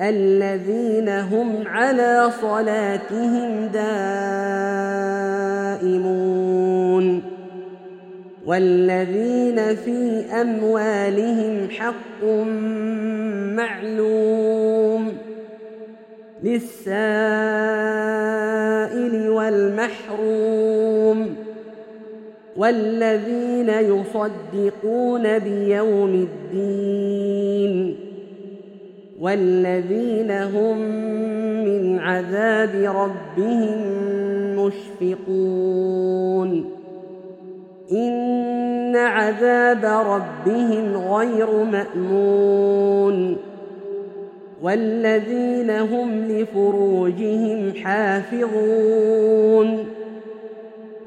الذين هم على صلاتهم دائمون والذين في أموالهم حق معلوم للسائل والمحروم والذين يصدقون بيوم الدين والذين هم من عذاب ربهم مشفقون ان عذاب ربهم غير مامون والذين هم لفروجهم حافظون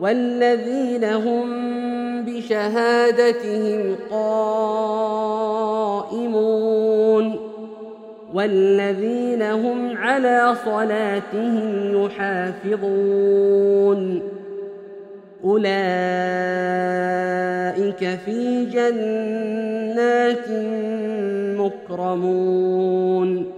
والذين هم بشهادتهم قائمون والذين هم على صلاتهم يحافظون أولئك في جنات مكرمون